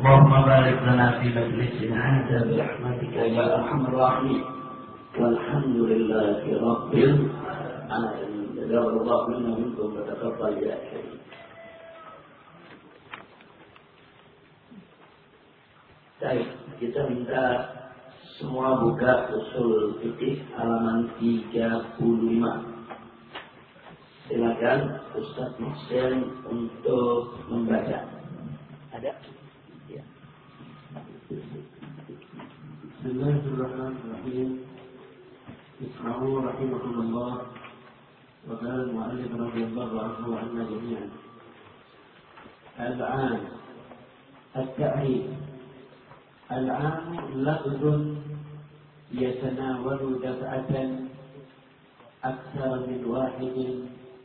اللهم بارك لنا في مجلسنا هذا برحمتك يا ارحم الراحمين والحمد لله رب العالمين جزاه الله منا منكم وتقبل يا كريم Baik, kita minta semua buka usul fikih halaman 35. Silakan Ustaz Muhsin untuk membaca. Ada? Bismillahirrahmanirrahim. اسمعوا رحمكم الله. وقال المؤلف رضي الله عنه وعنا جميعا. العام التعريف. العام لفظ يتناول دفعة أكثر من واحد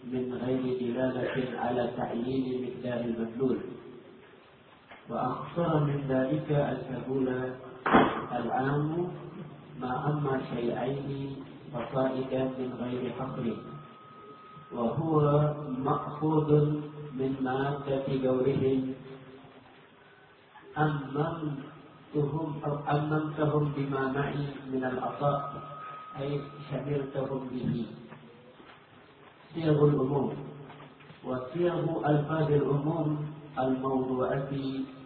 من غير دلالة على تعيين مقدار المدلول. وأخصر من ذلك أن تقول العام ما أما شيئين فصائدا من غير حصر وهو مأخوذ من مادة قولهم أممتهم أو أممتهم بما معي من العطاء أي شمرتهم به. صيغ الأمور وصيغ ألفاظ الأمور الموضوعة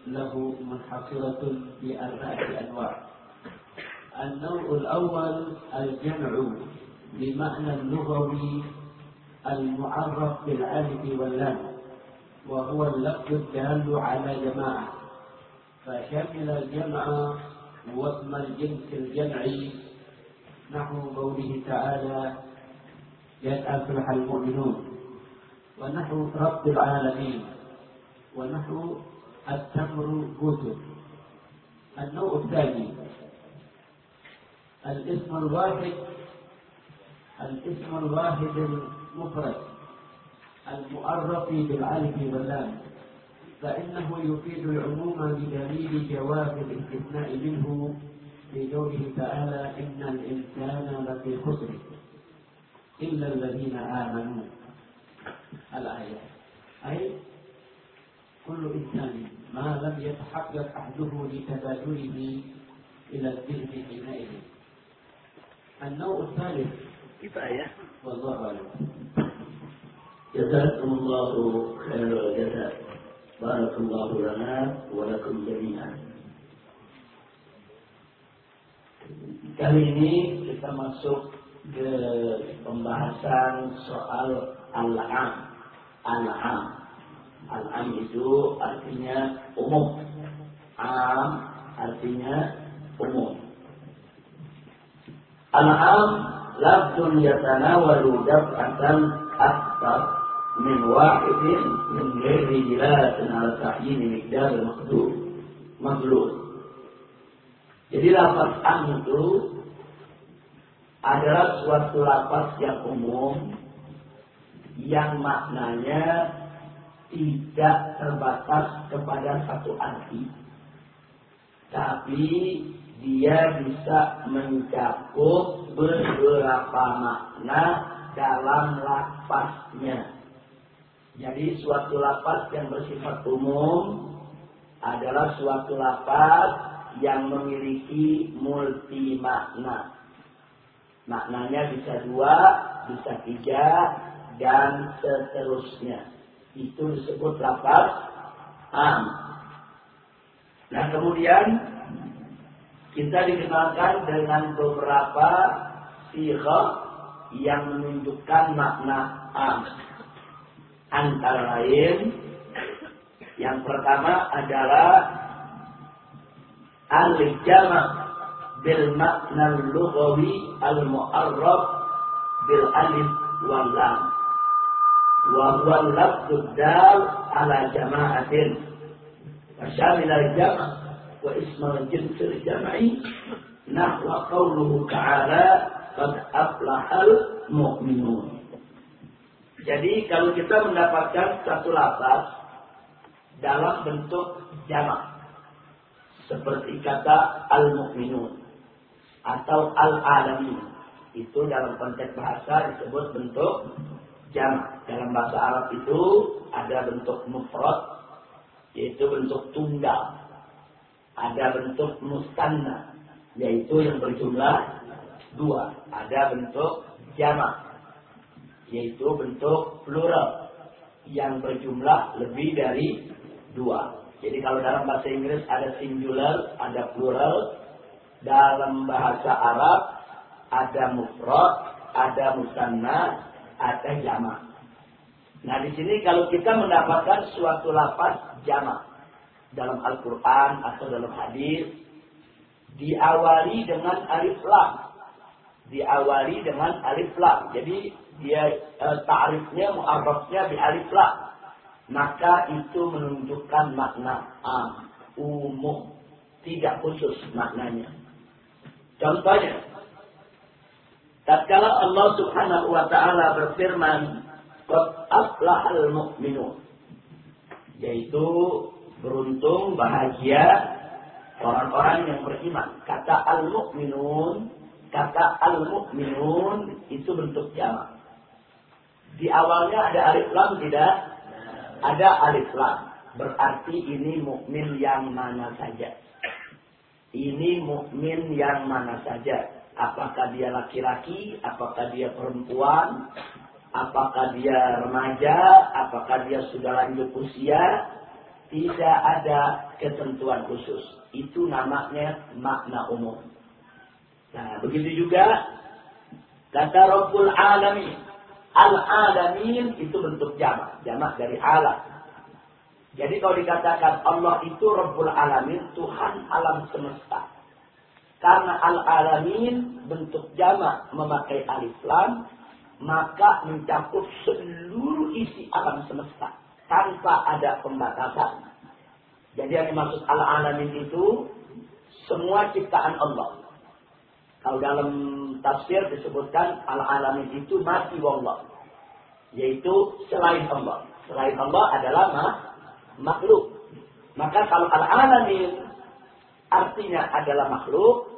له منحصرة بأربعة أنواع. النوع الأول الجمع بمعنى اللغوي المعرف بالألف واللام وهو اللفظ الدال على جماعة. فشمل الجمع واسم الجنس الجمعي. نحو قوله تعالى قد أفلح المؤمنون ونحو رب العالمين. ونحو التمر كتب النوع الثاني الاسم الواحد الاسم الواحد المفرد المؤرف بالألف واللام. فإنه يفيد العموم بدليل جواز الاستثناء منه في قوله تعالى إن الإنسان لفي خسر إلا الذين آمنوا. الآية. أي كل إنسان ما لم يتحقق أحده لتبادله إلى الذهن حينئذ. النوع الثالث كفاية والله أعلم جزاكم الله خير الجزاء بارك الله لنا ولكم جميعا Kali ini kita masuk ke pembahasan soal al-am. Al-am. Al-am itu artinya umum. Am artinya umum. Al-am lafzun yatanawalu daf'atan akbar min wahidin min ghairi dilalatin ala ta'yin miqdar al-maqdur. Maglul. Jadi lafaz am itu adalah suatu lafaz yang umum yang maknanya tidak terbatas kepada satu arti. Tapi dia bisa mencakup beberapa makna dalam lafaznya. Jadi suatu lafaz yang bersifat umum adalah suatu lafaz yang memiliki multi makna. Maknanya bisa dua, bisa tiga, dan seterusnya. Itu disebut lafaz am. Nah kemudian kita dikenalkan dengan beberapa sihah yang menunjukkan makna am. Antara lain, yang pertama adalah al-jama' bil makna lughawi al-mu'arraf bil alif wal lam wa huwa lafdhu dal ala jama'atin فشامل الجمع واسم الجنس الجمعي نحو قوله تعالى قد أفلح المؤمنون Jadi kalau kita mendapatkan satu lafaz dalam bentuk jamak seperti kata al-mu'minun atau al-alamin itu dalam konteks bahasa disebut bentuk jamak. Dalam bahasa Arab itu ada bentuk mufrad yaitu bentuk tunggal. ada bentuk mustanna, yaitu yang berjumlah dua. Ada bentuk jamak, yaitu bentuk plural yang berjumlah lebih dari dua. Jadi kalau dalam bahasa Inggris ada singular, ada plural. Dalam bahasa Arab ada mufrad, ada musanna, ada jamak. Nah di sini kalau kita mendapatkan suatu lapas jamak dalam Al-Quran atau dalam hadis diawali dengan alif lam, diawali dengan alif lam. Jadi dia e, ta'rifnya mu'arrafnya di alif lam. Maka itu menunjukkan makna am, umum, tidak khusus maknanya. Contohnya, tatkala Allah Subhanahu wa taala berfirman, "Qad aflahal mu'minun." Yaitu beruntung, bahagia orang-orang yang beriman. Kata al-mu'minun, kata al-mu'minun itu bentuk jamak. Di awalnya ada alif lam tidak? Ada alif lam. Berarti ini mukmin yang mana saja. Ini mukmin yang mana saja. Apakah dia laki-laki, apakah dia perempuan, apakah dia remaja, apakah dia sudah lanjut usia, tidak ada ketentuan khusus. Itu namanya makna umum. Nah, begitu juga kata Rabbul Alamin. Al-alamin itu bentuk jamak. Jamak dari alam. Jadi kalau dikatakan Allah itu Rabbul Alamin, Tuhan alam semesta. Karena al-alamin bentuk jamak memakai alif lam, maka mencakup seluruh isi alam semesta tanpa ada pembatasan. Jadi yang dimaksud al-alamin itu semua ciptaan Allah. Kalau dalam tafsir disebutkan al-alamin itu mati wallah. Yaitu selain Allah. Selain Allah adalah makhluk. Maka kalau al-alamin artinya adalah makhluk.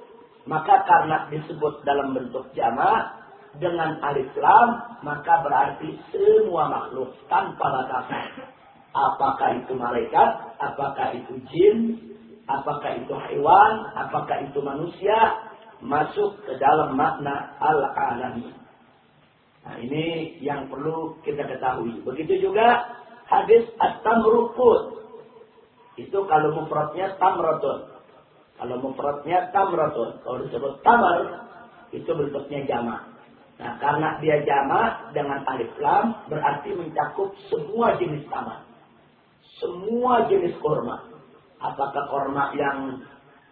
Maka karena disebut dalam bentuk jama' dengan alif lam, maka berarti semua makhluk tanpa batasan. Apakah itu malaikat, apakah itu jin, apakah itu hewan, apakah itu manusia, masuk ke dalam makna al-alami. Nah, ini yang perlu kita ketahui. Begitu juga hadis at-tamrukut. Itu kalau mufradnya tamratun. Kalau mufradnya tamratun. Kalau disebut tamar, itu bentuknya jamak. Nah, karena dia jamak dengan alif lam, berarti mencakup semua jenis tamar. Semua jenis korma. Apakah korma yang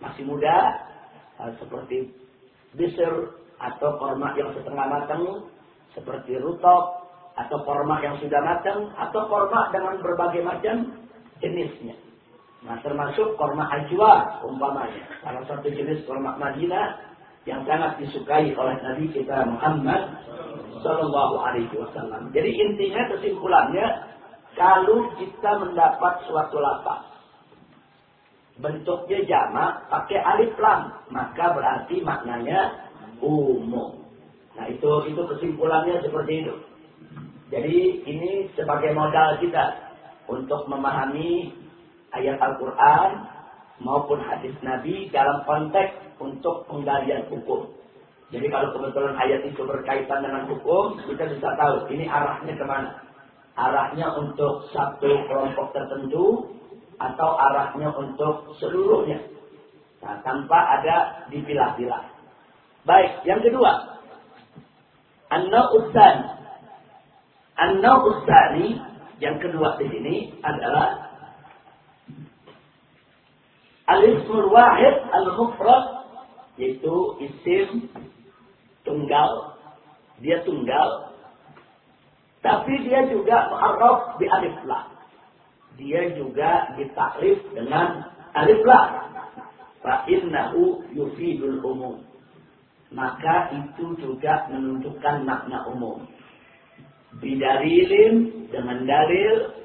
masih muda, seperti bisir atau korma yang setengah matang seperti rutok atau korma yang sudah matang atau korma dengan berbagai macam jenisnya. Nah termasuk korma ajwa umpamanya. Salah satu jenis korma Madinah yang sangat disukai oleh Nabi kita Muhammad Sallallahu Alaihi Wasallam. Jadi intinya kesimpulannya kalau kita mendapat suatu lapas bentuknya jamak pakai alif lam, maka berarti maknanya umum. Nah, itu itu kesimpulannya seperti itu. Jadi ini sebagai modal kita untuk memahami ayat Al-Qur'an maupun hadis Nabi dalam konteks untuk penggalian hukum. Jadi kalau kebetulan ayat itu berkaitan dengan hukum, kita bisa tahu ini arahnya ke mana. Arahnya untuk satu kelompok tertentu atau arahnya untuk seluruhnya. Nah, tanpa ada dipilah-pilah. Baik, yang kedua. An-nau'usan. An-nau'usani yang kedua di sini adalah Al-ismul wahid al-mufrad yaitu isim tunggal. Dia tunggal. Tapi dia juga mu'arraf bi alif lam dia juga ditakrif dengan alif lam. Fa yufidul umum. Maka itu juga menunjukkan makna umum. Bidarilin dengan dalil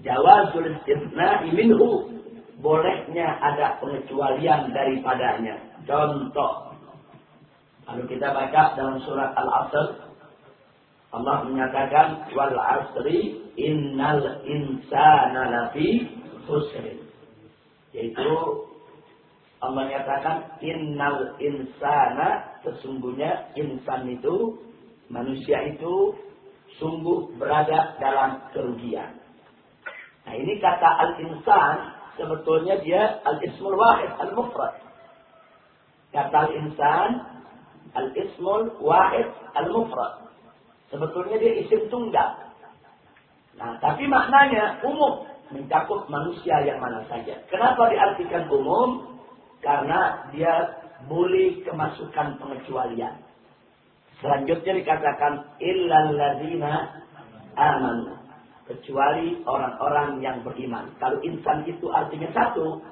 jawazul istisna minhu. Bolehnya ada pengecualian daripadanya. Contoh. Kalau kita baca dalam surat Al-Asr Allah menyatakan wal asri innal insana lafi khusr. Yaitu Allah nyatakan innal insana sesungguhnya insan itu manusia itu sungguh berada dalam kerugian. Nah ini kata al-insan sebetulnya dia al-ismul wahid al-mufrad. Kata al-insan al-ismul wahid al-mufrad. Sebetulnya dia isim tunggal. Nah, tapi maknanya umum mencakup manusia yang mana saja. Kenapa diartikan umum? Karena dia boleh kemasukan pengecualian. Selanjutnya dikatakan illalladzina amanu. Kecuali orang-orang yang beriman. Kalau insan itu artinya satu,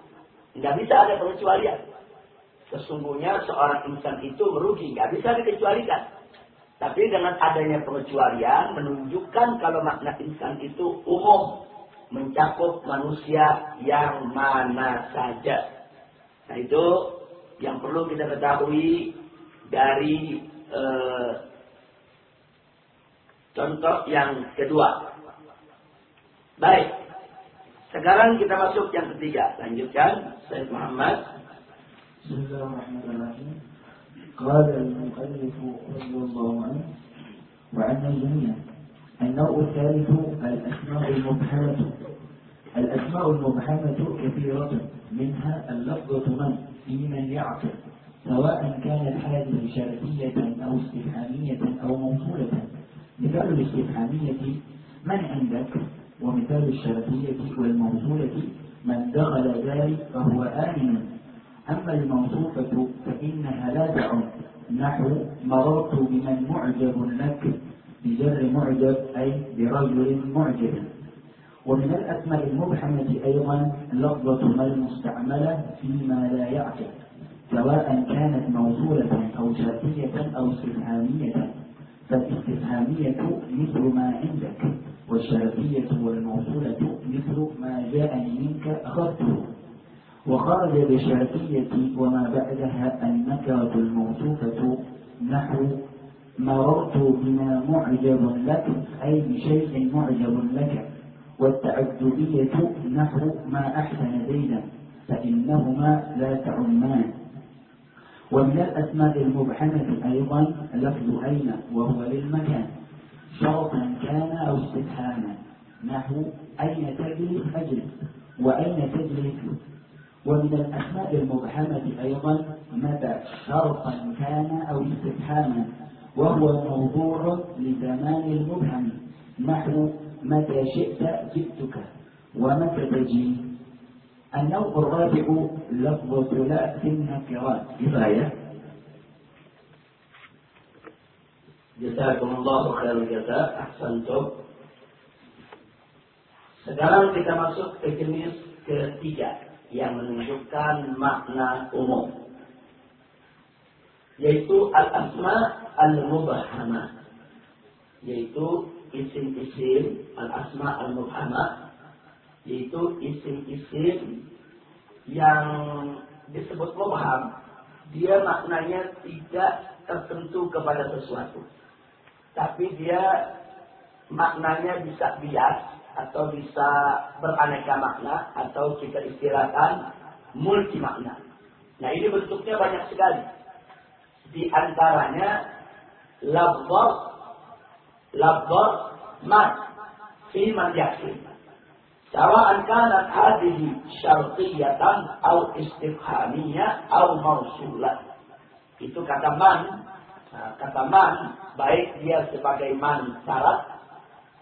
nggak bisa ada pengecualian. Sesungguhnya seorang insan itu merugi, nggak bisa dikecualikan. Tapi dengan adanya pengecualian menunjukkan kalau makna insan itu umum mencakup manusia yang mana saja. Nah itu yang perlu kita ketahui dari eh, contoh yang kedua. Baik, sekarang kita masuk yang ketiga. Lanjutkan, Sayyid Muhammad. Bismillahirrahmanirrahim. قال المؤلف رضي الله عنه وعن الجميع النوع الثالث الأسماء المبهمة. الأسماء المبهمة كثيرة منها اللفظة من؟ في من يعقل. سواء كانت هذه شرطية أو استفهامية أو موصولة. مثال الاستفهامية من عندك؟ ومثال الشرطية والموصولة من دخل ذلك فهو آمن. أما الموصوفة فإنها لا تعد نحو مررت بمن معجب لك بجر معجب أي برجل معجب. ومن الأسماء المبحمة أيضا لفظة ما المستعملة فيما لا يعقل سواء كانت موصولة أو شرطية أو استفهامية. فالاستفهامية مثل ما عندك والشرطية والموصولة مثل ما جاءني منك أخذته وخرج بالشرطية وما بعدها النكرة الموصوفة نحو مررت بما معجب لك أي بشيء معجب لك والتعجبية نحو ما أحسن زيدا فإنهما لا تعمان. ومن الأسماء المبحمة أيضا لفظ أين وهو للمكان شرطا كان أو استفهاما نحو أين تجلس أجلس وأين تجلس؟ ومن الأسماء المبحمة أيضا متى شرطا كان أو استفهاما وهو موضوع لزمان المبهم. نحو متى شئت جئتك؟ ومتى تجي؟ النوع الرابع لفظ لا في النكرات. كفاية. جزاكم الله خير الجزاء. أحسنتم. Sekarang kita masuk ke jenis ketiga yang menunjukkan makna umum. Yaitu al-asma al-mubahama yaitu isim-isim al-asma al-mubahama yaitu isim-isim yang disebut mubham. Dia maknanya tidak tertentu kepada sesuatu. Tapi dia maknanya bisa bias atau bisa beraneka makna atau kita istilahkan multi makna. Nah ini bentuknya banyak sekali. Di antaranya lafaz lafaz man fi man. Sawa'an kanat hadhihi syartiyatan atau istifhamiyah atau mausulah. Itu kata man. Nah, kata man baik dia sebagai man syarat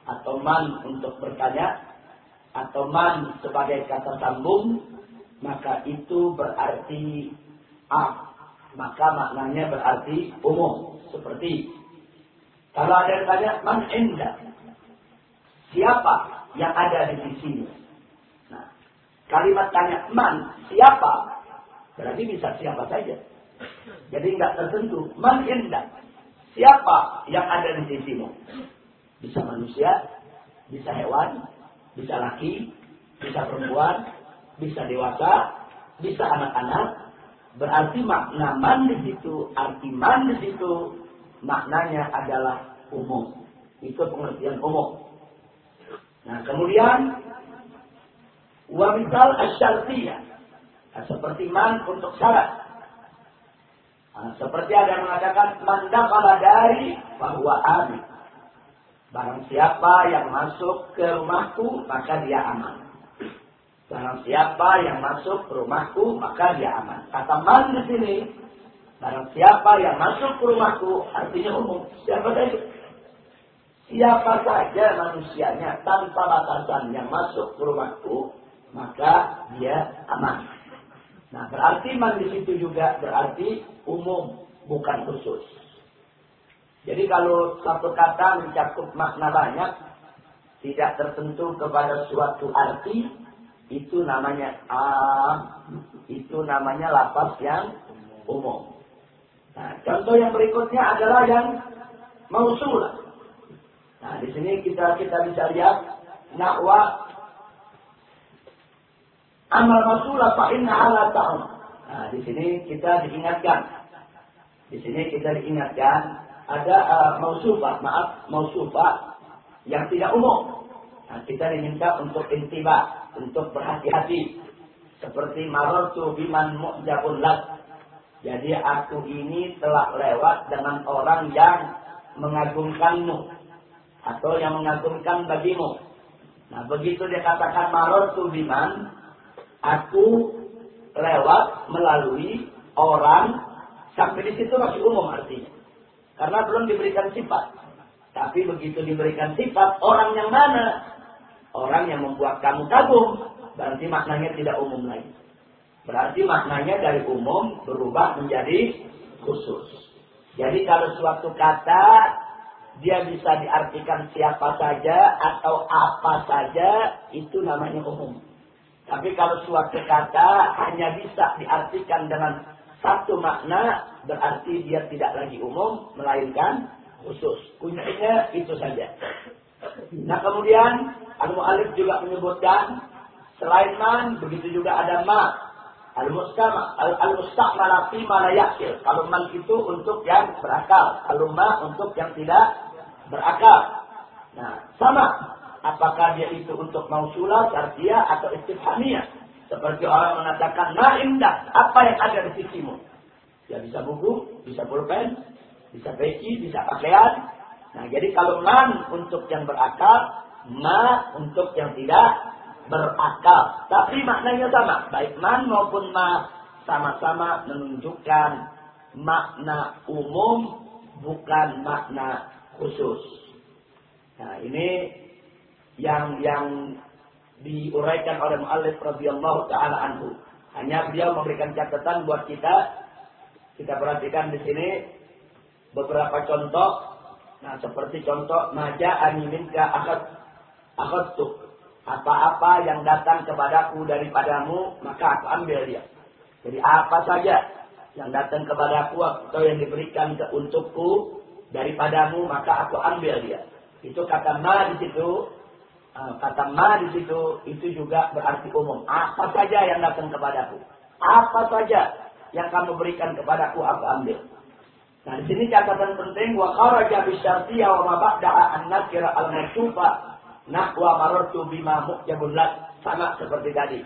atau man untuk bertanya atau man sebagai kata sambung maka itu berarti am maka maknanya berarti umum seperti kalau ada yang tanya man inda? Siapa yang ada di sini nah kalimat tanya man siapa? Berarti bisa siapa saja. Jadi nggak tertentu man inda? Siapa yang ada di sisimu bisa manusia, bisa hewan, bisa laki, bisa perempuan, bisa dewasa, bisa anak-anak. Berarti makna man di situ, arti man di situ, maknanya adalah umum. Itu pengertian umum. Nah, kemudian wa misal asyartiyah. Nah, seperti man untuk syarat. Nah, seperti ada yang mengatakan mandakala dari bahwa amin. Barang siapa yang masuk ke rumahku maka dia aman. Barang siapa yang masuk ke rumahku maka dia aman. Kata man di sini, barang siapa yang masuk ke rumahku artinya umum. Siapa saja? Siapa saja manusianya tanpa batasan yang masuk ke rumahku maka dia aman. Nah, berarti man di situ juga berarti umum, bukan khusus. Jadi kalau satu kata mencakup makna banyak, tidak tertentu kepada suatu arti, itu namanya ah, itu namanya lapas yang umum. Nah, contoh yang berikutnya adalah yang mausulah. Nah, di sini kita kita bisa lihat nakwa amal masulah fa inna ala. Nah, di sini kita diingatkan. Di sini kita diingatkan ada uh, mausufah, maaf, mausufah yang tidak umum. Nah, kita diminta untuk intiba, untuk berhati-hati. Seperti marartu biman mu'jabun lak. Jadi aku ini telah lewat dengan orang yang mengagumkanmu atau yang mengagumkan bagimu. Nah, begitu dia katakan marartu biman, aku lewat melalui orang sampai di situ masih umum artinya. Karena belum diberikan sifat. Tapi begitu diberikan sifat, orang yang mana? Orang yang membuat kamu kagum. Berarti maknanya tidak umum lagi. Berarti maknanya dari umum berubah menjadi khusus. Jadi kalau suatu kata dia bisa diartikan siapa saja atau apa saja, itu namanya umum. Tapi kalau suatu kata hanya bisa diartikan dengan satu makna, berarti dia tidak lagi umum, melainkan khusus. Kuncinya itu saja. Nah kemudian Al-Mu'alif juga menyebutkan selain man, begitu juga ada ma. Al-Mustama, yakil. Kalau man itu untuk yang berakal. Kalau ma untuk yang tidak berakal. Nah, sama apakah dia itu untuk mausulah, syartiyah atau istifhamiyah. Seperti orang mengatakan, ma indah, apa yang ada di sisimu? Ya bisa buku, bisa pulpen, bisa peci, bisa pakaian. Nah jadi kalau man untuk yang berakal, ma untuk yang tidak berakal. Tapi maknanya sama. Baik man maupun ma sama-sama menunjukkan makna umum bukan makna khusus. Nah ini yang yang diuraikan oleh muallif radhiyallahu taala anhu. Hanya beliau memberikan catatan buat kita. Kita perhatikan di sini beberapa contoh. Nah, seperti contoh maja animinka akad akadtuk. Apa-apa yang datang kepadaku daripadamu, maka aku ambil dia. Jadi apa saja yang datang kepadaku atau yang diberikan ke untukku daripadamu, maka aku ambil dia. Itu kata ma di situ Ah, kata ma di situ itu juga berarti umum. Apa saja yang datang kepadaku, apa saja yang kamu berikan kepadaku aku ambil. Nah di sini catatan penting wa kharaja bi syartiyya wa ma ba'da an nakira al masufa nahwa marartu bima muqjabul sama seperti tadi.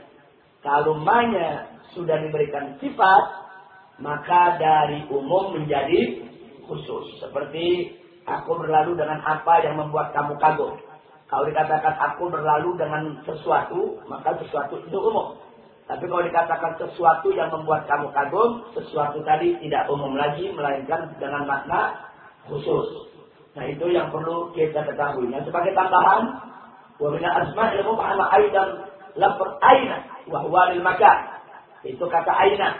Kalau manya sudah diberikan sifat maka dari umum menjadi khusus. Seperti aku berlalu dengan apa yang membuat kamu kagum. Kalau dikatakan aku berlalu dengan sesuatu, maka sesuatu itu umum. Tapi kalau dikatakan sesuatu yang membuat kamu kagum, sesuatu tadi tidak umum lagi, melainkan dengan makna khusus. Nah itu yang perlu kita ketahui. Nah, sebagai tambahan, wabina asma ilmu ma'ana aidan lapar aina wahwa lil makan. Itu kata aina.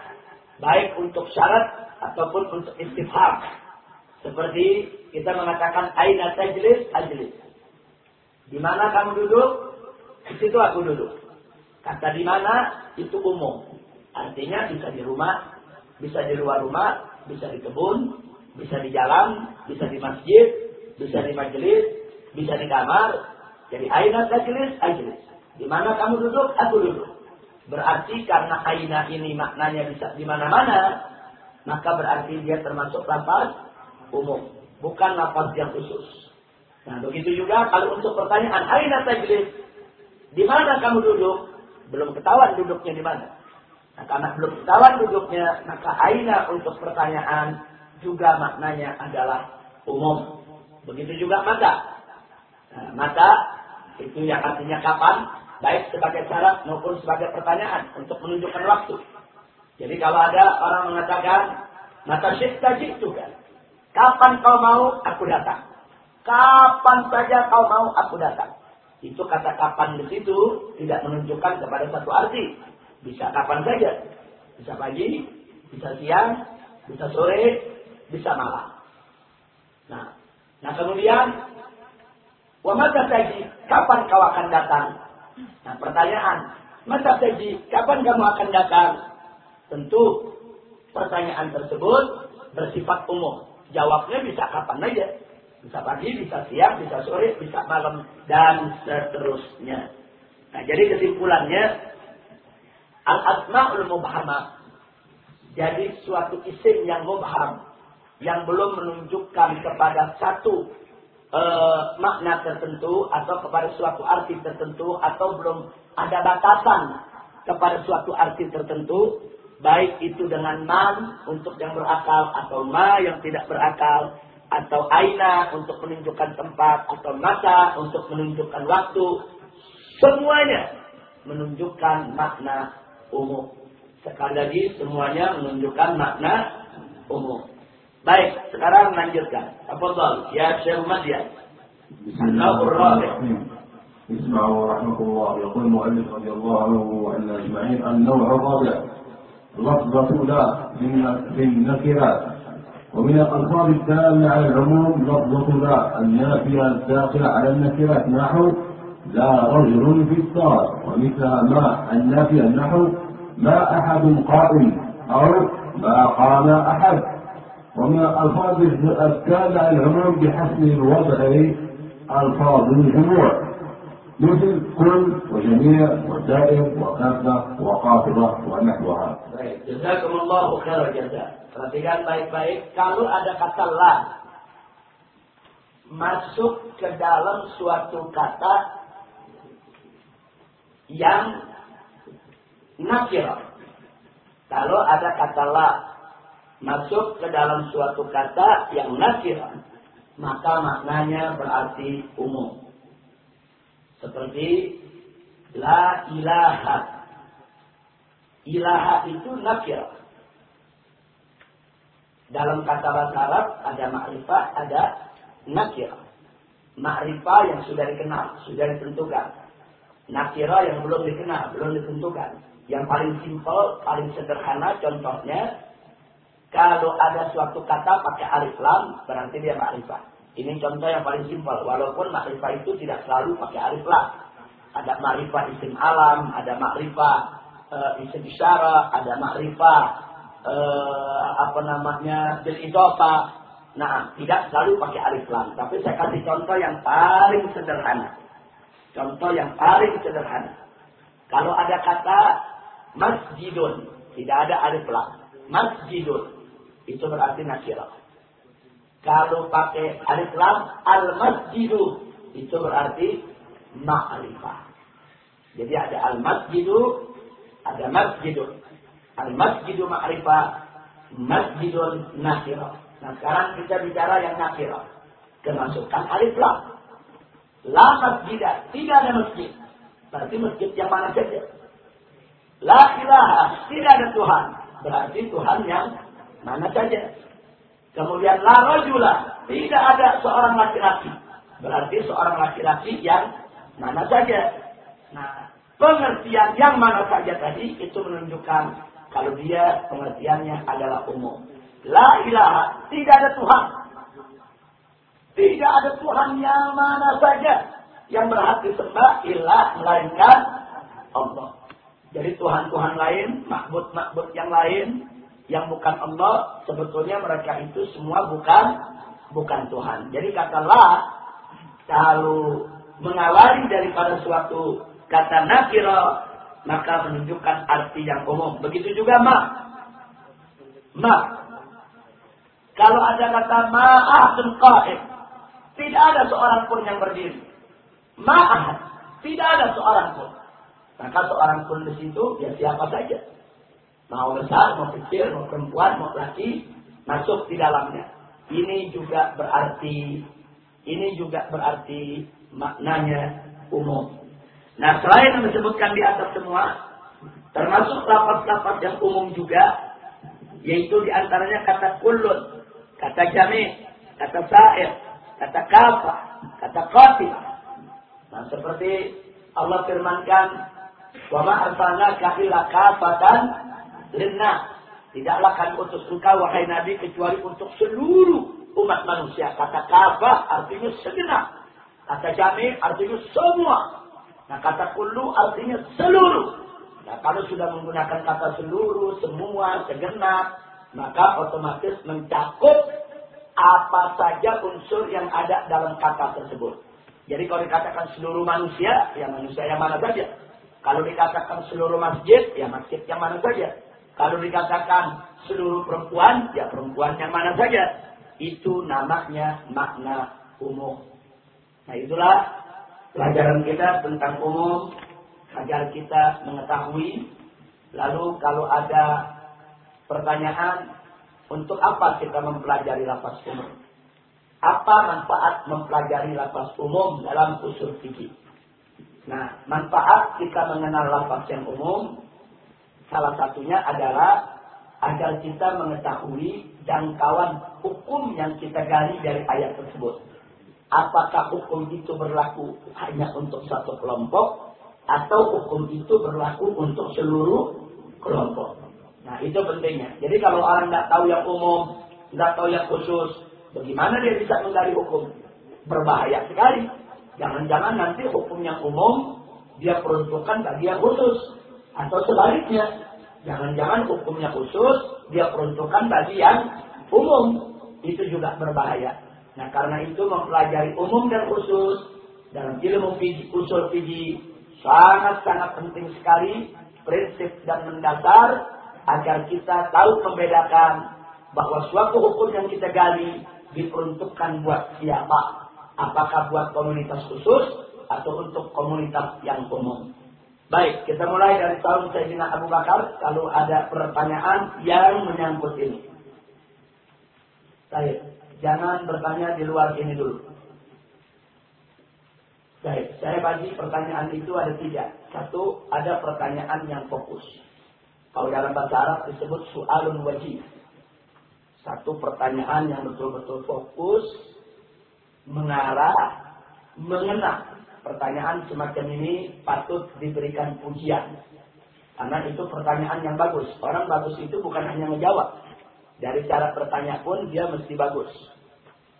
Baik untuk syarat ataupun untuk istifham. Seperti kita mengatakan aina tajlis, ajlis. Di mana kamu duduk? Di situ aku duduk. Kata di mana itu umum. Artinya bisa di rumah, bisa di luar rumah, bisa di kebun, bisa di jalan, bisa di masjid, bisa di majelis, bisa di kamar. Jadi aina tajlis, ajlis. Di mana kamu duduk, aku duduk. Berarti karena aina ini maknanya bisa di mana-mana, maka berarti dia termasuk lapas umum, bukan lapas yang khusus. Nah, begitu juga kalau untuk pertanyaan aina tajlis, di mana kamu duduk? Belum ketahuan duduknya di mana. Nah, karena belum ketahuan duduknya, maka aina untuk pertanyaan juga maknanya adalah umum. Begitu juga mata. Nah, mata itu yang artinya kapan, baik sebagai syarat maupun sebagai pertanyaan untuk menunjukkan waktu. Jadi kalau ada orang mengatakan mata syikta itu kan, kapan kau mau aku datang. Kapan saja kau mau aku datang. Itu kata kapan di situ tidak menunjukkan kepada satu arti. Bisa kapan saja. Bisa pagi, bisa siang, bisa sore, bisa malam. Nah, nah kemudian, wa mata kapan kau akan datang? Nah, pertanyaan, mata saji, kapan kamu akan datang? Tentu pertanyaan tersebut bersifat umum. Jawabnya bisa kapan aja. Bisa pagi, bisa siang, bisa sore, bisa malam, dan seterusnya. Nah, jadi kesimpulannya, Al-asma'ul mubhamah. Jadi suatu isim yang mubham. Yang belum menunjukkan kepada satu e, makna tertentu atau kepada suatu arti tertentu atau belum ada batasan kepada suatu arti tertentu baik itu dengan man untuk yang berakal atau ma yang tidak berakal atau aina untuk menunjukkan tempat atau mata untuk menunjukkan waktu semuanya menunjukkan makna umum. Sekali lagi semuanya menunjukkan makna umum. Baik, sekarang lanjutkan. Tafadhal ya Syekh Madian. Bismillahirrahmanirrahim. اسمعوا رحمه الله يقول المؤلف رضي الله عنه وعنا اجمعين النوع الرابع لفظة لا في النكرات ومن الألفاظ الدالة على العموم لفظة لا النافية الداخلة على النكرات نحو لا رجل في الدار ومثلها ما النافية نحو ما أحد قائم أو ما قام أحد. ومن الألفاظ الدالة على العموم بحسب الوضع ألفاظ الجموع. مثل كل وجميع ودائر وكافة وقافضة ونحوها. Baik, jazakumullahu khairan jazak. Perhatikan baik-baik, kalau ada kata la masuk ke dalam suatu kata yang nakirah. Kalau ada kata la masuk ke dalam suatu kata yang nakirah, maka maknanya berarti umum. Seperti la ilaha. Ilaha itu nakirah. Dalam kata bahasa Arab ada makrifah, ada nakirah. Makrifah yang sudah dikenal, sudah ditentukan. Nakirah yang belum dikenal, belum ditentukan. Yang paling simpel, paling sederhana contohnya, kalau ada suatu kata pakai alif lam, berarti dia ma'rifah. Ini contoh yang paling simpel, walaupun ma'rifah itu tidak selalu pakai alif lam. Ada ma'rifah isim alam, ada ma'rifah e, isim isyara, ada ma'rifah e, apa namanya bil. Nah, tidak selalu pakai alif lam. Tapi saya kasih contoh yang paling sederhana. Contoh yang paling sederhana. Kalau ada kata masjidun. Tidak ada alif lam. Masjidun. Itu berarti nakirah. Kalau pakai alif lam, al masjidu. Itu berarti ma'rifah. Jadi ada al masjidu, ada masjidu ma'rifah, masjidun nakirah. Nah sekarang kita bicara yang nakirah. Kemasukan alif lam. La masjidah, tidak ada masjid. Berarti masjid yang mana saja. La ilaha, tidak ada Tuhan. Berarti Tuhan yang mana saja. Kemudian la rajula, tidak ada seorang laki-laki. Berarti seorang laki-laki yang mana saja. Nah, pengertian yang mana saja tadi itu menunjukkan kalau dia pengertiannya adalah umum. La ilaha, tidak ada Tuhan. Tidak ada Tuhan yang mana saja yang berhak disembah ilah melainkan Allah. Jadi Tuhan-Tuhan lain, makbud-makbud yang lain, yang bukan Allah, sebetulnya mereka itu semua bukan bukan Tuhan. Jadi katalah kalau mengawali daripada suatu kata nakira maka menunjukkan arti yang umum. Begitu juga ma. Ma. Kalau ada kata ma'ahun qa'id, tidak ada seorang pun yang berdiri. Ma'ah, tidak ada seorang pun. Maka seorang pun di situ ya siapa saja. Mau besar, mau kecil, mau perempuan, mau laki, masuk di dalamnya. Ini juga berarti, ini juga berarti maknanya umum. Nah, selain yang disebutkan di atas semua, termasuk lapas-lapas yang umum juga, yaitu di antaranya kata kulun, kata jami, kata sa'ir, kata kafa, kata qatil. Nah, seperti Allah firmankan, "Wa ma arsalnaka illa kafatan linnas." Tidaklah kami utus engkau wahai Nabi kecuali untuk seluruh umat manusia. Kata kafah artinya segenap. Kata jami artinya semua. Nah kata kullu artinya seluruh. Nah kalau sudah menggunakan kata seluruh, semua, segenap, maka otomatis mencakup apa saja unsur yang ada dalam kata tersebut. Jadi kalau dikatakan seluruh manusia, ya manusia yang mana saja. Kalau dikatakan seluruh masjid, ya masjid yang mana saja. Kalau dikatakan seluruh perempuan, ya perempuan yang mana saja. Itu namanya makna umum. Nah itulah pelajaran kita tentang umum agar kita mengetahui. Lalu kalau ada pertanyaan, untuk apa kita mempelajari lapas umum? Apa manfaat mempelajari lapas umum dalam usul fikih? Nah, manfaat kita mengenal lapas yang umum salah satunya adalah agar kita mengetahui jangkauan hukum yang kita gali dari ayat tersebut. Apakah hukum itu berlaku hanya untuk satu kelompok atau hukum itu berlaku untuk seluruh kelompok? Nah, itu pentingnya. Jadi kalau orang tidak tahu yang umum, tidak tahu yang khusus, Bagaimana dia bisa menggali hukum? Berbahaya sekali. Jangan-jangan nanti hukum yang umum dia peruntukkan bagi yang khusus. Atau sebaliknya. Jangan-jangan hukumnya khusus dia peruntukkan bagi yang umum. Itu juga berbahaya. Nah karena itu mempelajari umum dan khusus dalam ilmu fiji, usul fiji sangat-sangat penting sekali prinsip dan mendasar agar kita tahu membedakan bahwa suatu hukum yang kita gali diperuntukkan buat siapa? Apakah buat komunitas khusus atau untuk komunitas yang umum? Baik, kita mulai dari tahun Sayyidina Abu Bakar. Kalau ada pertanyaan yang menyangkut ini. Baik, jangan bertanya di luar ini dulu. Baik, saya bagi pertanyaan itu ada tiga. Satu, ada pertanyaan yang fokus. Kalau dalam bahasa Arab disebut su'alun wajib satu pertanyaan yang betul-betul fokus, mengarah, mengena. Pertanyaan semacam ini patut diberikan pujian. Karena itu pertanyaan yang bagus. Orang bagus itu bukan hanya menjawab. Dari cara bertanya pun dia mesti bagus.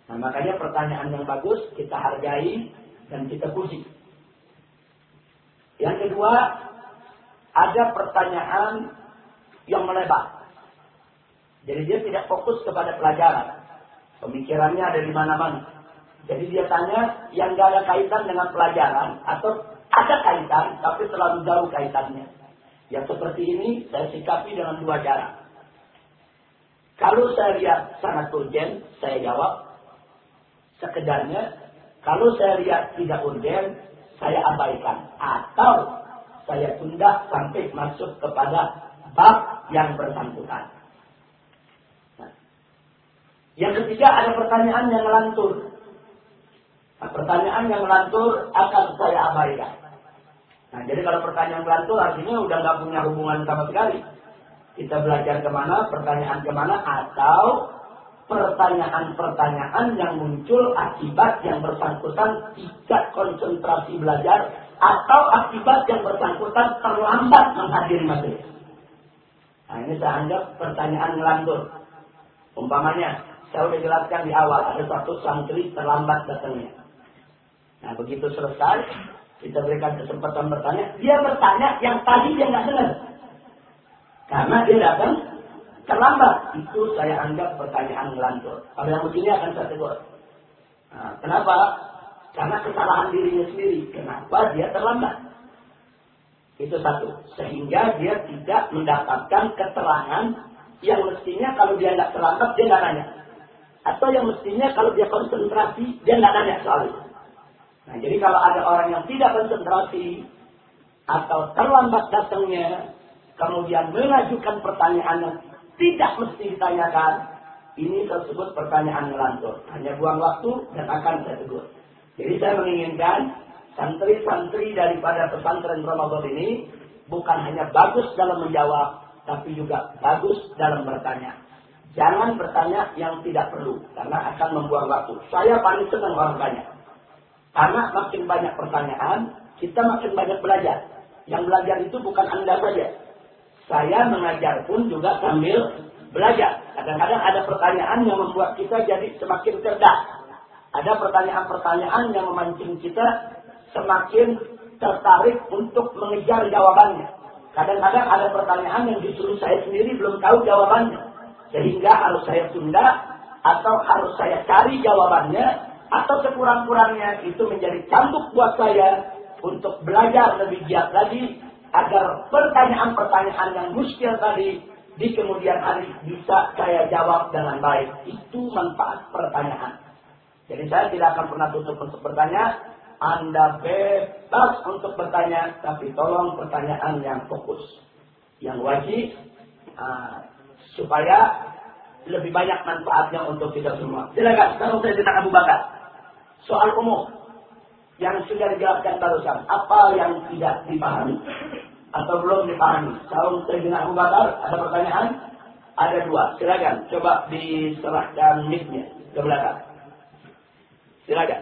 Nah makanya pertanyaan yang bagus kita hargai dan kita puji. Yang kedua, ada pertanyaan yang melebar. Jadi dia tidak fokus kepada pelajaran. Pemikirannya ada di mana-mana. Jadi dia tanya yang gak ada kaitan dengan pelajaran atau ada kaitan tapi terlalu jauh kaitannya. Yang seperti ini saya sikapi dengan dua cara. Kalau saya lihat sangat urgen, saya jawab sekedarnya. Kalau saya lihat tidak urgen, saya abaikan. Atau saya tunda sampai masuk kepada bab yang bersangkutan. Yang ketiga ada pertanyaan yang melantur. Nah, pertanyaan yang melantur akan saya abaikan. Nah, jadi kalau pertanyaan melantur artinya udah nggak punya hubungan sama sekali. Kita belajar ke mana, pertanyaan ke mana, atau pertanyaan-pertanyaan yang muncul akibat yang bersangkutan tidak konsentrasi belajar atau akibat yang bersangkutan terlambat menghadiri materi. Nah, ini saya anggap pertanyaan melantur. Umpamanya, saya sudah jelaskan di awal, ada satu santri terlambat datangnya. Nah begitu selesai, kita berikan kesempatan bertanya. Dia bertanya yang tadi dia nggak dengar. Karena dia datang terlambat. Itu saya anggap pertanyaan ngelantur. Kalau yang begini akan saya tegur. Nah, kenapa? Karena kesalahan dirinya sendiri. Kenapa dia terlambat? Itu satu. Sehingga dia tidak mendapatkan keterangan yang mestinya kalau dia nggak terlambat, dia nggak nanya. Atau yang mestinya kalau dia konsentrasi, dia nggak nanya soal itu. Nah, jadi kalau ada orang yang tidak konsentrasi, atau terlambat datangnya, kemudian mengajukan pertanyaan yang tidak mesti ditanyakan, ini tersebut pertanyaan ngelantur. Hanya buang waktu dan akan saya tegur. Jadi saya menginginkan santri-santri daripada pesantren Ramadan ini bukan hanya bagus dalam menjawab, tapi juga bagus dalam bertanya. Jangan bertanya yang tidak perlu, karena akan membuang waktu. Saya paling senang orang banyak. Karena makin banyak pertanyaan, kita makin banyak belajar. Yang belajar itu bukan Anda saja. Saya mengajar pun juga sambil belajar. Kadang-kadang ada pertanyaan yang membuat kita jadi semakin cerdas. Ada pertanyaan-pertanyaan yang memancing kita semakin tertarik untuk mengejar jawabannya. Kadang-kadang ada pertanyaan yang justru saya sendiri belum tahu jawabannya. Sehingga harus saya tunda atau harus saya cari jawabannya atau sekurang-kurangnya itu menjadi cambuk buat saya untuk belajar lebih giat lagi agar pertanyaan-pertanyaan yang muskil tadi di kemudian hari bisa saya jawab dengan baik. Itu manfaat pertanyaan. Jadi saya tidak akan pernah tutup untuk bertanya. Anda bebas untuk bertanya, tapi tolong pertanyaan yang fokus. Yang wajib, uh, supaya lebih banyak manfaatnya untuk kita semua. Silakan, kalau saya tentang Abu Bakar. Soal umum yang sudah dijelaskan barusan, apa yang tidak dipahami? atau belum dipahami. Saum Sayyidina Abu ada pertanyaan? Ada dua. Silakan, coba diserahkan mic-nya ke belakang. Silakan.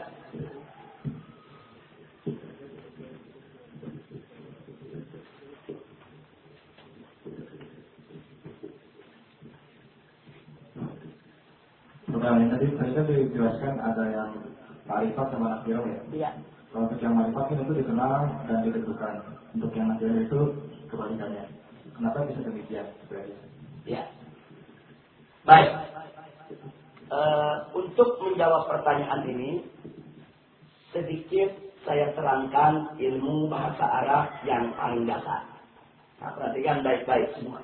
Pertanyaan tadi saya dijelaskan ada yang marifat sama nakiro ya? Iya. Kalau untuk yang marifat itu dikenal dan ditentukan. Untuk yang nakiro itu kebalikannya. Kenapa bisa demikian? Ya. Baik. Uh, untuk menjawab pertanyaan ini, sedikit saya terangkan ilmu bahasa Arab yang paling dasar. Nah, perhatikan baik-baik semua.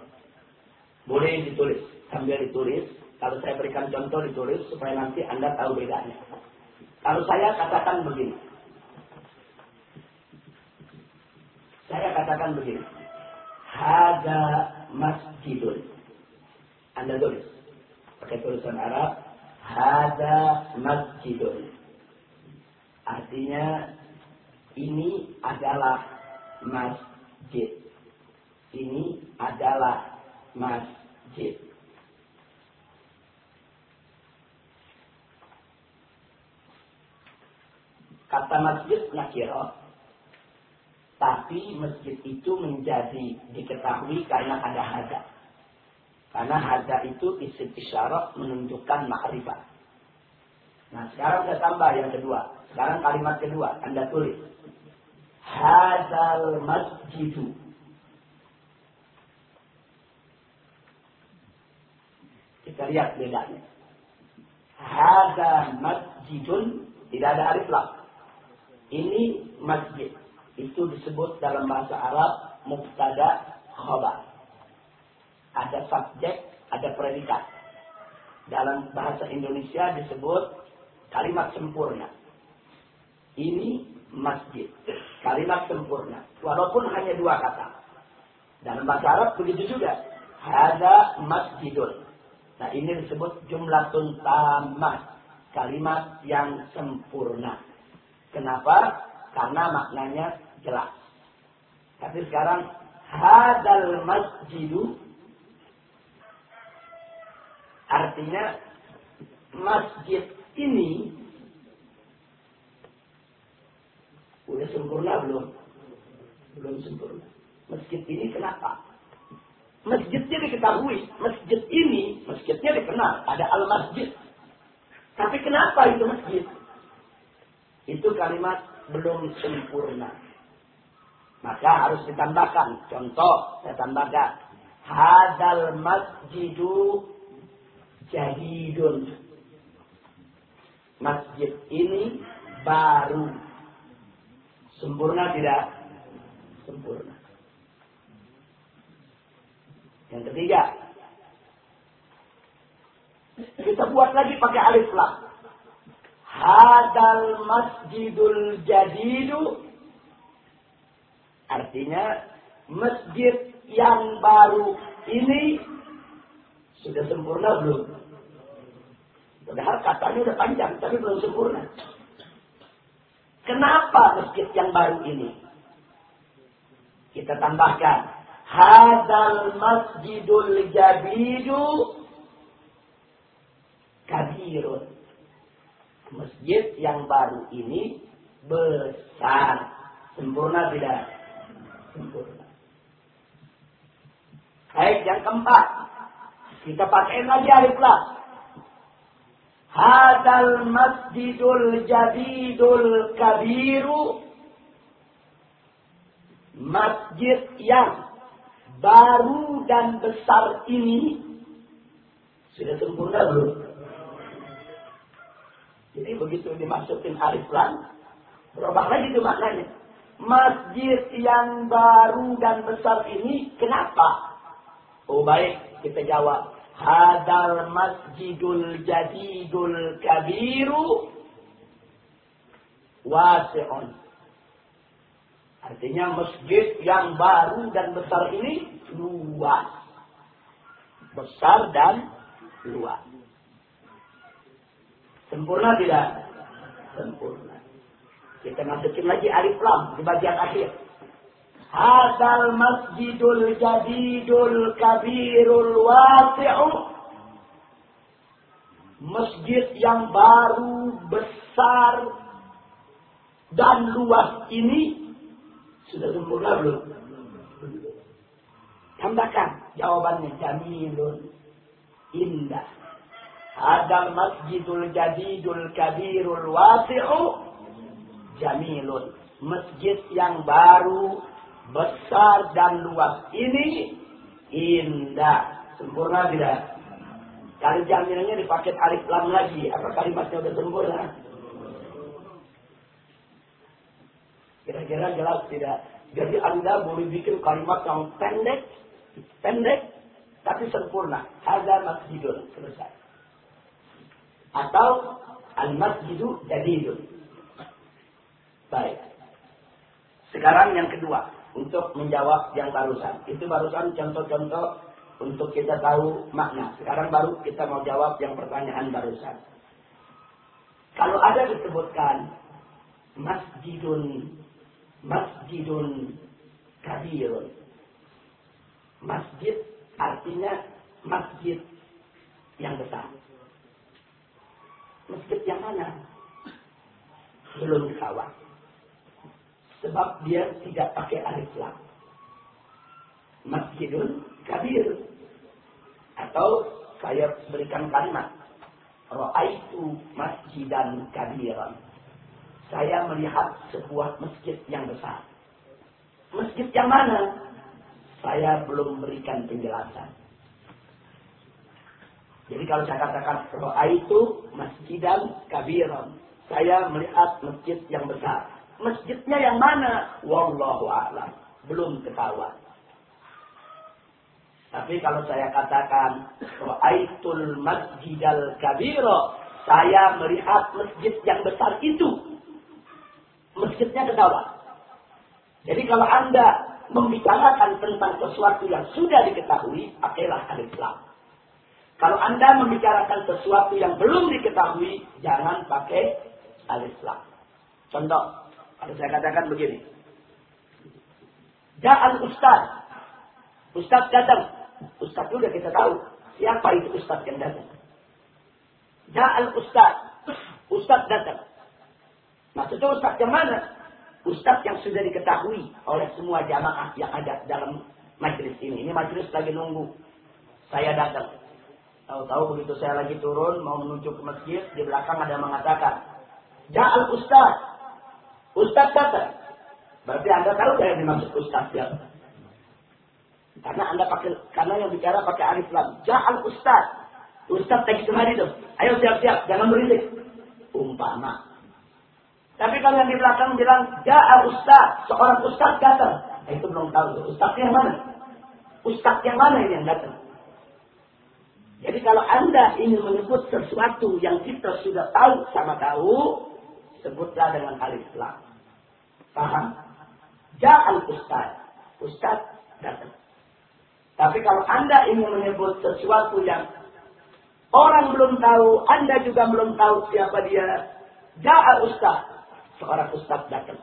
Boleh ditulis, sambil ditulis. Kalau saya berikan contoh ditulis supaya nanti Anda tahu bedanya. Kalau saya katakan begini, Saya katakan begini. Hada masjidun. Anda tulis. Pakai tulisan Arab. Hada masjidun. Artinya ini adalah masjid. Ini adalah masjid. Kata masjid nakirah tapi masjid itu menjadi diketahui karena ada hada. Karena hada itu isim isyarat menunjukkan ma'rifat. Nah sekarang saya tambah yang kedua. Sekarang kalimat kedua. Anda tulis. Hadal masjidu. Kita lihat bedanya. Hada masjidun. Tidak ada alif lam. Ini masjid itu disebut dalam bahasa Arab mubtada khobar. Ada subjek, ada predikat. Dalam bahasa Indonesia disebut kalimat sempurna. Ini masjid. Kalimat sempurna. Walaupun hanya dua kata. Dalam bahasa Arab begitu juga. Hada masjidun. Nah ini disebut jumlah tamat. Kalimat yang sempurna. Kenapa? Karena maknanya jelas. Tapi sekarang hadal masjidu artinya masjid ini udah sempurna belum? Belum sempurna. Masjid ini kenapa? Masjidnya diketahui, masjid ini, masjidnya dikenal, ada al-masjid. Tapi kenapa itu masjid? Itu kalimat belum sempurna. Maka harus ditambahkan. Contoh, saya tambahkan. Hadal masjidu jadidun. Masjid ini baru. Sempurna tidak? Sempurna. Yang ketiga. Kita buat lagi pakai alif lam hadal masjidul jadidu artinya masjid yang baru ini sudah sempurna belum? Padahal katanya udah panjang, tapi belum sempurna. Kenapa masjid yang baru ini? Kita tambahkan. Hadal masjidul jabidu kabirun. Masjid yang baru ini besar. Sempurna tidak? Sempurna. Baik, yang keempat. Kita pakai lagi alif lam. Hadal masjidul jadidul kabiru Masjid yang baru dan besar ini sudah sempurna belum? Jadi begitu dimasukin alif lam, berubah lagi itu maknanya. Masjid yang baru dan besar ini kenapa? Oh baik, kita jawab hadal masjidul jadidul kabiru wasi'un. Artinya masjid yang baru dan besar ini luas. Besar dan luas. Sempurna tidak? Sempurna. Kita masukin lagi alif lam di bagian akhir. Hadal masjidul jadidul kabirul wasi'u. Masjid yang baru, besar, dan luas ini sudah sempurna belum? Tambahkan jawabannya jamilun indah. Hadal masjidul jadidul kabirul wasi'u jamilun. Masjid yang baru, besar dan luas ini indah. Sempurna tidak? Kali jaminannya dipakai alif lam lagi. Apa kalimatnya sudah sempurna? Kira-kira jelas tidak? Jadi Anda boleh bikin kalimat yang pendek, pendek, tapi sempurna. Ada masjidun, selesai. Atau al-masjidu jadidun. Baik. Sekarang yang kedua untuk menjawab yang barusan. Itu barusan contoh-contoh untuk kita tahu makna. Sekarang baru kita mau jawab yang pertanyaan barusan. Kalau ada disebutkan masjidun masjidun kabirun. Masjid artinya masjid yang besar. Masjid yang mana? Belum dikawal. Sebab dia tidak pakai alif lam. Masjidun kabir. Atau saya berikan kalimat. Ra'aitu masjidan kabiran. Saya melihat sebuah masjid yang besar. Masjid yang mana? Saya belum berikan penjelasan. Jadi kalau saya katakan Ra'aitu masjidan kabiran. Saya melihat masjid yang besar. Masjidnya yang mana? Wallahu a'lam. Belum ketahuan. Tapi kalau saya katakan Ra'aitul masjidal kabiro, saya melihat masjid yang besar itu. Masjidnya ketahuan. Jadi kalau Anda membicarakan tentang sesuatu yang sudah diketahui, pakailah alif lam. Kalau Anda membicarakan sesuatu yang belum diketahui, jangan pakai alif lam. Contoh, kalau saya katakan begini. Ja'al ustaz. Ustaz datang. Ustaz juga kita tahu. Siapa itu ustaz yang datang. Ja'al ustaz. Ustaz datang. Maksudnya ustaz yang mana? Ustaz yang sudah diketahui oleh semua jamaah yang ada dalam majlis ini. Ini majlis lagi nunggu. Saya datang. Tahu-tahu begitu saya lagi turun mau menuju ke masjid, di belakang ada mengatakan, Ja'al ustaz. Ustaz kata. Berarti Anda tahu yang dimaksud Ustaz ya? Karena Anda pakai karena yang bicara pakai alif lam. Ja'al Ustaz. Ustaz teks kemari itu. Ayo siap-siap, jangan berisik. Umpama. Tapi kalau yang di belakang bilang Ja'al Ustaz, seorang Ustaz datang. Nah, itu belum tahu. Ustaz yang mana? Ustaz yang mana ini yang datang? Jadi kalau Anda ingin menyebut sesuatu yang kita sudah tahu sama tahu, sebutlah dengan alif lam. Paham? Ja'al ustaz. Ustaz datang. Tapi kalau Anda ingin menyebut sesuatu yang orang belum tahu, Anda juga belum tahu siapa dia, Ja'a Ustaz. Seorang Ustaz datang.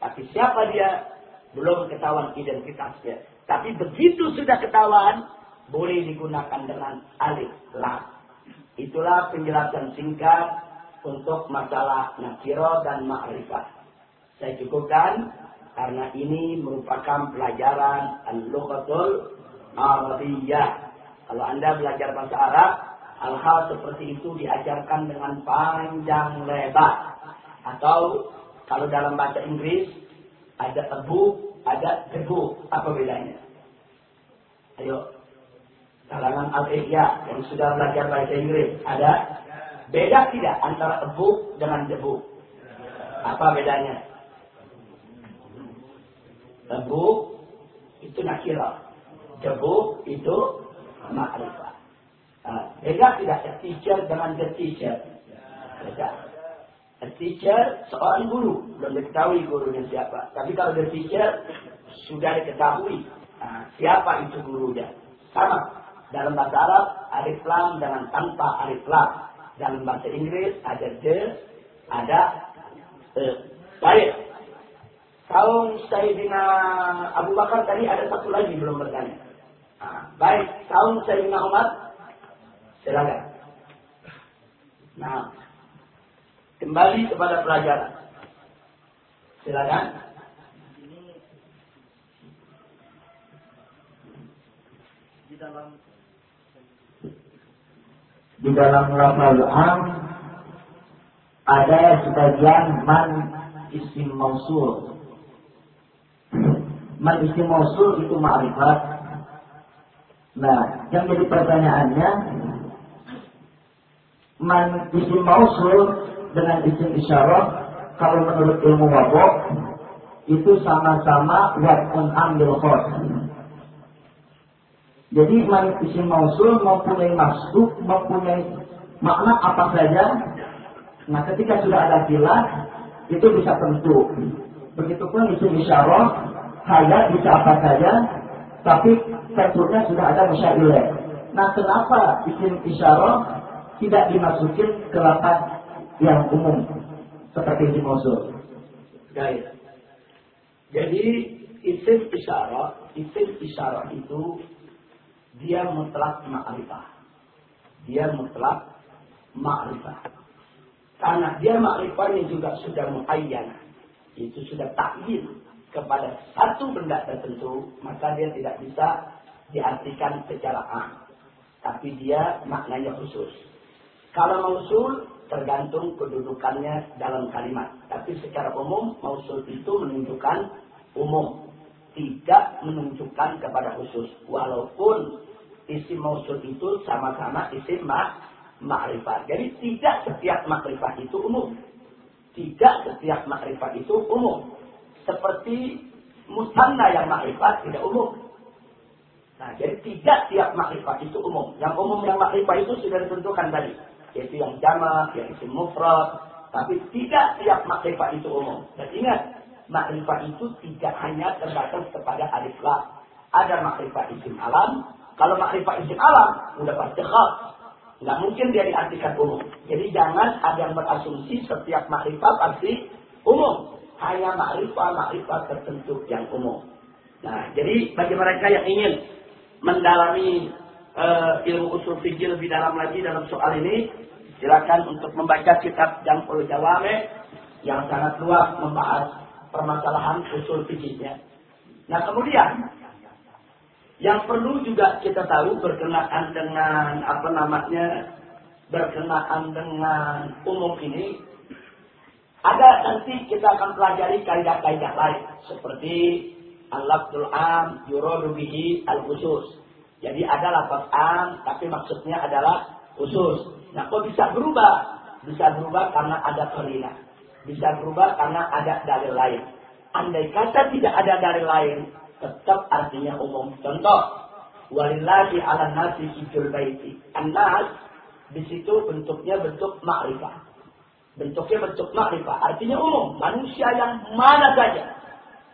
Tapi siapa dia? Belum ketahuan identitasnya. Tapi begitu sudah ketahuan, boleh digunakan dengan alif lam. Itulah penjelasan singkat untuk masalah nakiro dan ma'rifat. Saya cukupkan karena ini merupakan pelajaran al-lughatul Arabiyah. Kalau Anda belajar bahasa Arab, hal-hal seperti itu diajarkan dengan panjang lebar. Atau kalau dalam bahasa Inggris ada abu, ada debu. Apa bedanya? Ayo. Kalangan al-ihya yang sudah belajar bahasa Inggris. Ada beda tidak antara abu dengan debu? Apa bedanya? Debu itu nakira. Debu itu ma'rifah. Nah, beda tidak the teacher dengan the teacher? Beda. A teacher seorang guru, belum diketahui gurunya siapa. Tapi kalau the teacher sudah diketahui siapa itu gurunya. Sama. Dalam bahasa Arab, alif lam dengan tanpa alif lam. Dalam bahasa Inggris ada the, ada e. Baik. Kaum Sayyidina Abu Bakar tadi ada satu lagi belum bertanya. Nah, baik, kaum Sayyidina Umar, silakan. Nah, Kembali kepada pelajaran. Silakan. Di dalam di dalam lafaz am ada sebagian man isim mausul. Man isim mausul itu ma'rifat. Nah, yang jadi pertanyaannya man isim mausul dengan isim isyarat kalau menurut ilmu wabok itu sama-sama wakun ambil khos. Jadi isim mausul mempunyai maksud, mempunyai makna apa saja. Nah ketika sudah ada filah, itu bisa tentu. Begitupun isim isyarat, hayat bisa apa saja, tapi tentunya sudah ada musyailah. Nah kenapa isim isyarat tidak dimasukin ke lapan yang umum seperti di Mosul. Baik. Jadi isim isyarat, isim isyarat itu dia mutlak ma'rifah. Dia mutlak ma'rifah. Karena dia ma'rifahnya juga sudah muayyan. Itu sudah takyid kepada satu benda tertentu, maka dia tidak bisa diartikan secara am. Tapi dia maknanya khusus. Kalau mausul tergantung kedudukannya dalam kalimat. Tapi secara umum mausul itu menunjukkan umum, tidak menunjukkan kepada khusus. Walaupun isim mausul itu sama-sama isim ma ma'rifat. Jadi tidak setiap makrifat itu umum. Tidak setiap makrifat itu umum. Seperti musanna yang makrifat tidak umum. Nah, jadi tidak tiap makrifat itu umum. Yang umum yang makrifat itu sudah ditentukan tadi yaitu yang jamak, yang isim mufrad, tapi tidak tiap makrifat itu umum. Dan ingat, makrifat itu tidak hanya terbatas kepada alif lam. Ada makrifat isim alam. Kalau makrifat isim alam, sudah pasti khas. Nggak mungkin dia diartikan umum. Jadi jangan ada yang berasumsi setiap makrifat pasti umum. Hanya makrifat-makrifat tertentu yang umum. Nah, jadi bagi mereka yang ingin mendalami uh, ilmu usul fikih lebih dalam lagi dalam soal ini, silakan untuk membaca kitab Jamul Jawame yang sangat luas membahas permasalahan usul fikihnya. Nah kemudian yang perlu juga kita tahu berkenaan dengan apa namanya berkenaan dengan umum ini ada nanti kita akan pelajari kaidah-kaidah lain seperti al-lafzul am yuradu bihi al-khusus jadi ada lafaz am, tapi maksudnya adalah khusus. Nah, kok bisa berubah? Bisa berubah karena ada karina. Bisa berubah karena ada dalil lain. Andai kata tidak ada dalil lain, tetap artinya umum. Contoh, walillahi ala nasi hijul baiti. Anas di situ bentuknya bentuk makrifah. Bentuknya bentuk makrifah, artinya umum. Manusia yang mana saja.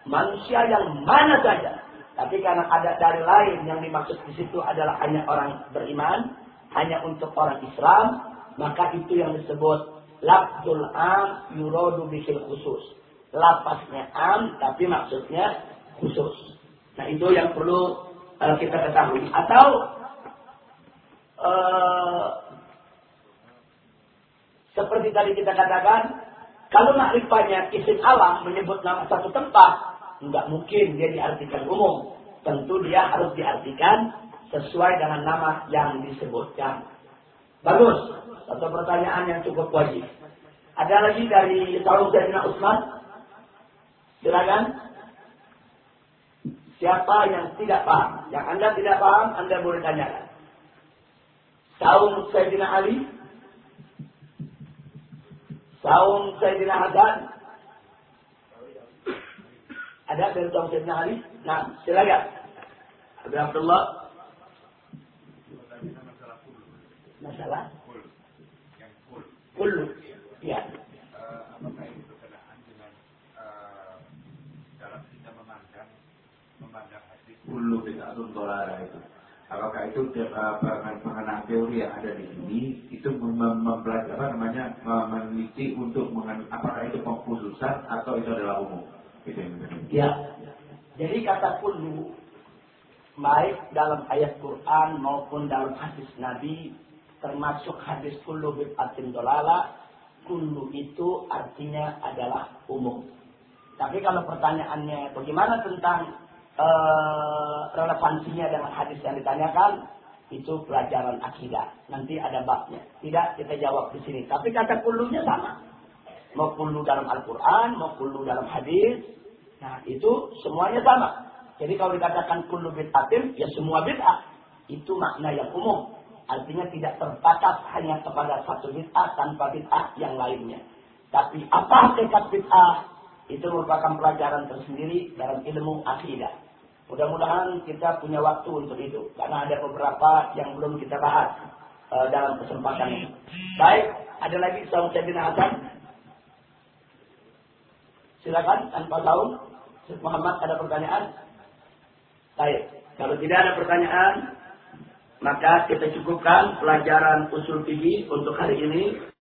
Manusia yang mana saja Tapi karena ada dari lain yang dimaksud di situ adalah hanya orang beriman, hanya untuk orang Islam, maka itu yang disebut lafzul am yuradu bihil khusus. Lapasnya am tapi maksudnya khusus. Nah itu yang perlu uh, kita ketahui. Atau uh, seperti tadi kita katakan, kalau makrifahnya isim alam menyebut nama satu tempat, Enggak mungkin dia diartikan umum. Tentu dia harus diartikan sesuai dengan nama yang disebutkan. Bagus. Satu pertanyaan yang cukup wajib. Ada lagi dari Saud Zainal Usman? Silakan. Siapa yang tidak paham? Yang Anda tidak paham, Anda boleh tanyakan. Saum Sayyidina Ali? Saum Sayyidina Hasan? Ada dari Tuan Sayyidina Ali? Nah, silakan. Abu Abdullah. Masalah? Kul. Ya. Apakah itu berkenaan dengan dalam kita memandang memandang hadis Kulu bid'atun dolara itu. Apakah itu pengenaan teori yang ada di sini itu mempelajari apa namanya meneliti untuk apakah itu pengkhususan atau itu adalah umum? Ya. Jadi kata kullu baik dalam ayat Quran maupun dalam hadis Nabi termasuk hadis kullu bid'atin dolala kullu itu artinya adalah umum. Tapi kalau pertanyaannya bagaimana tentang uh, relevansinya dengan hadis yang ditanyakan, itu pelajaran akidah. Nanti ada babnya. Tidak kita jawab di sini. Tapi kata kullunya sama. Mau kullu dalam Al-Quran, mau kullu dalam hadis, Nah, itu semuanya sama. Jadi kalau dikatakan kullu bid'atin, ya semua bid'ah. Itu makna yang umum. Artinya tidak terbatas hanya kepada satu bid'ah tanpa bid'ah yang lainnya. Tapi apa hakikat bid'ah? Itu merupakan pelajaran tersendiri dalam ilmu akidah. Mudah-mudahan kita punya waktu untuk itu. Karena ada beberapa yang belum kita bahas uh, dalam kesempatan ini. Baik, ada lagi Saudara Sayyidina Hasan. Silakan tanpa tahu. Muhammad ada pertanyaan? Baik. Kalau tidak ada pertanyaan, maka kita cukupkan pelajaran usul fikih untuk hari ini.